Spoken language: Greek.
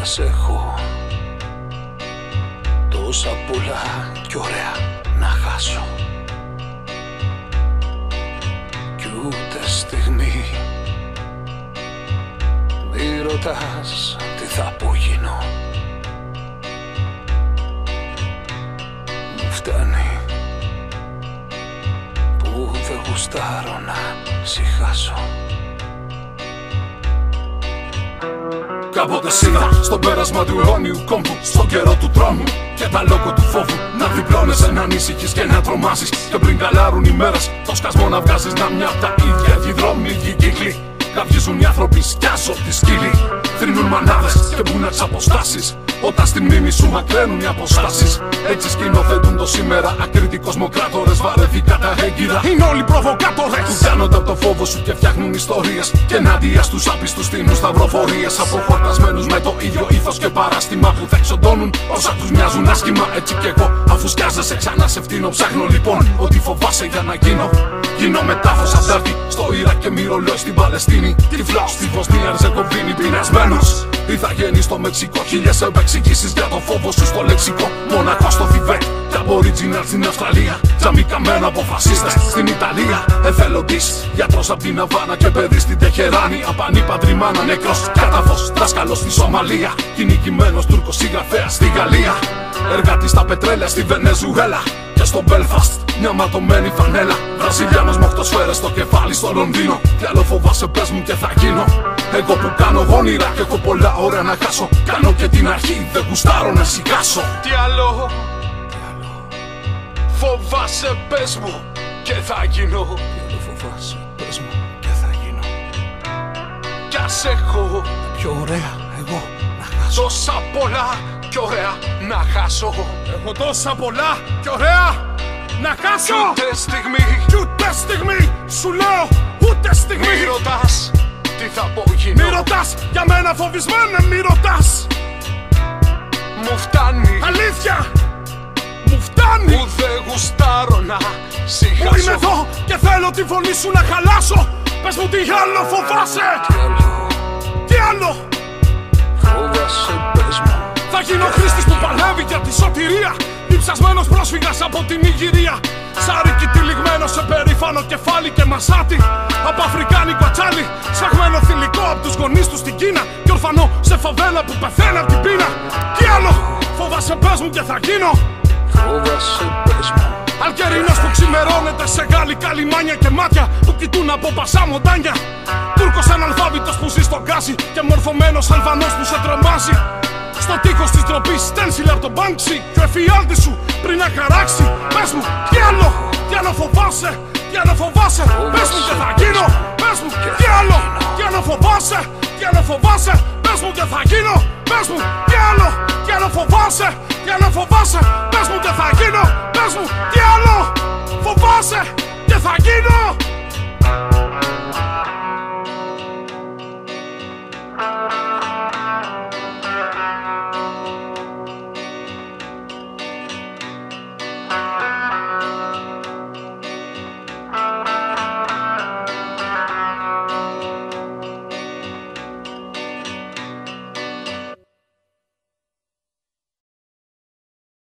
Κι ας έχω Τόσα πολλά κι ωραία να χάσω. Κι ούτε στιγμή Μη ρωτάς τι θα απογίνω. Μου φτάνει που δεν γουστάρω να συχάσω Κάποτε σίγα στο πέρασμα του αιώνιου κόμπου Στον καιρό του τρόμου και τα λόγω του φόβου Να διπλώνεσαι, να ανήσυχεις και να τρομάζεις Και πριν καλάρουν οι μέρες το σκασμό να βγάζεις Να μια απ' τα ίδια οι δρόμοι, οι κύκλοι Καυγίζουν οι άνθρωποι, σκιάζω τη σκύλη Θρυνούν μανάδες και μπουν εξ αποστάσεις όταν στη μνήμη σου μακραίνουν οι αποστάσεις. Έτσι σκηνοθετούν το σήμερα. Ακρίτοι κοσμοκράτορες βαρεθήκα τα έγκυρα. Είναι όλοι προβοκάτορες. Τους κάνονται από το φόβο σου και φτιάχνουν ιστορίες. Και ενάντια στους άπιστους στείνουν σταυροφορίες. Αποχορτασμένους με το ίδιο ήθος και παράστημα που θα εξοντώνουν όσα τους μοιάζουν άσχημα. Έτσι κι εγώ, αφού σκιάζεσαι ξανά σε φτύνω. Ψάχνω λοιπόν ότι φοβάσαι για να γίνω. Γίνω μετάφος αντάρτη στο Ιράκ και μυρολόι στην Παλαιστίνη. Τυφλός στη Βοσνία Ερζεγοβίνη πεινασμένος. Ή θα γίνει στο Μεξικό χίλιες επεξηγήσει για το φόβο σου στο λεξικό. Μονακό στο Θιβέτ και Aboriginal στην Αυστραλία. Τζαμικαμένα από φασίστες στην Ιταλία. Εθελοντής γιατρός από την Αβάνα και παιδί στην Τεχεράνη. Απανή παντριμάνα νεκρός κάταφος δάσκαλος στη Σομαλία. Κυνηγημένος Τούρκος συγγραφέας στη Γαλλία. Εργάτη στα πετρέλαια στη Βενεζουέλα. Και στο Belfast μια ματωμένη φανέλα. Βραζιλιάνος με οχτώ σφαίρες στο κεφάλι στο Λονδίνο. Κι άλλο φοβάσαι πες μου και θα γίνω. Εγώ που κάνω γόνιρα και έχω πολλά ωραία να χάσω. Κάνω και την αρχή, δεν γουστάρω να σιγάσω. Τι άλλο; Φοβάσαι πες μου και θα γίνω Τι άλλο φοβάσαι πες μου και θα γίνω Κι ας έχω Πιο ωραία εγώ να χάσω. τόσα πολλά κι ωραία να χάσω Έχω τόσα πολλά και ωραία να χάσω. Ούτε στιγμή. Κι ούτε στιγμή! Σου λέω ούτε στιγμή. μη ρωτάς τι θα πω Μη γίνω ρωτάς για μένα φοβισμένε μη ρωτάς! Μου φτάνει. Αλήθεια! Μου φτάνει! Που δεν γουστάρω να που είμαι σιγάσω εδώ και θέλω τη φωνή σου να χαλάσω. Πες μου τι άλλο φοβάσαι Σάρικι τυλιγμένο σε περήφανο κεφάλι και μασάτι. Από αφρικάνικο ατσάλι Σφαγμένο θηλυκό από τους γονείς τους στην Κίνα. Και ορφανό σε φαβέλα που πεθαίνει από την πείνα. Τι άλλο φοβάσαι πες μου και θα γίνω. Φοβάσαι πες μου. Αλκερίνος που ξημερώνεται σε γαλλικά λιμάνια και μάτια που κοιτούν από πασά μοντάνια. Τούρκος αναλφάβητος που ζει στον γκάζι και μορφωμένος Αλβανός που σε τρομάζει. Στο τείχος της ντροπής στένσιλ από τον Μπάνξι και ο εφιάλτης σου πριν να χαράξει. Πες μου, τι άλλο, τι άλλο φοβάσαι, τι άλλο φοβάσαι. Πες μου και θα γίνω, πες μου, τι άλλο, τι άλλο φοβάσαι, τι άλλο φοβάσαι. Πες μου και θα γίνω, πες μου, τι άλλο, τι άλλο φοβάσαι,